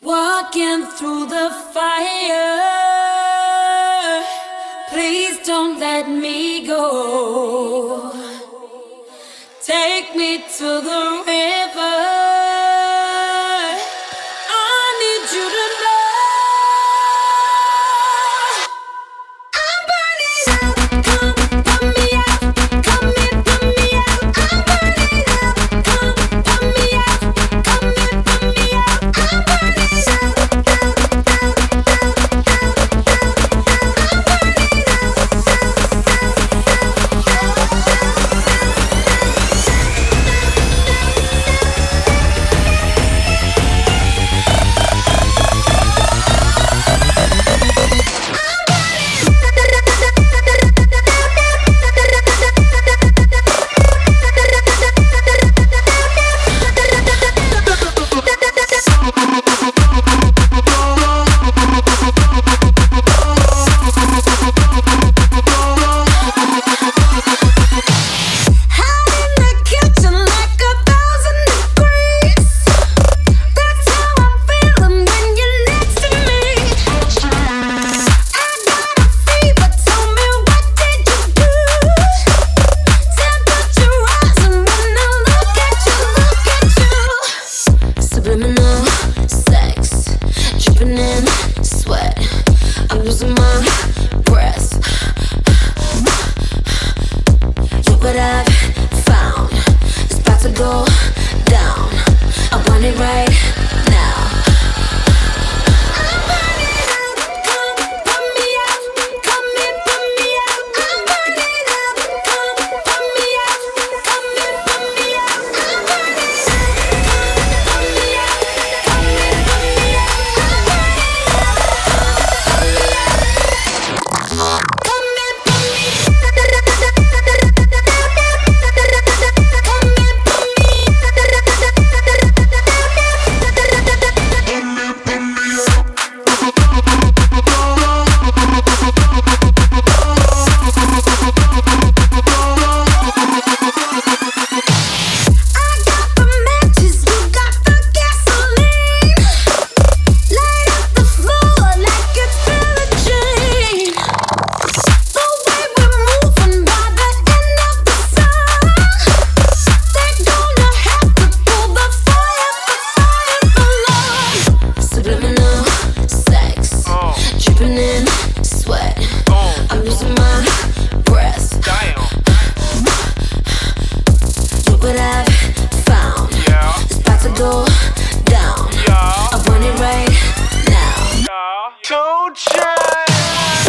Walking through the fire. Please don't let me go. Take me to the river. in sweat. I'm losing my breath. Look what I've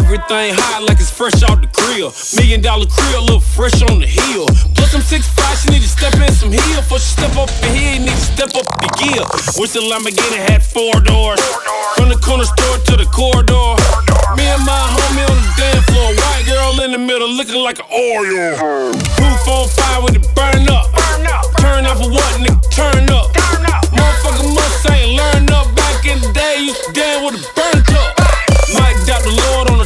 Everything hot like it's fresh out the grill. Million dollar crib, look fresh on the hill. Plus I'm six five, she need to step in some heel. For she step up in here, need to step up the gear. Wish the Lamborghini had four doors. From the corner store to the corridor. Me and my homie on the dance floor. White girl in the middle looking like an Oreo. Roof on fire with it burn up. Turn up for what, nigga? Turn up. Motherfucker must say learn up back in the day. Used to dance with a Mic'd out the Lord on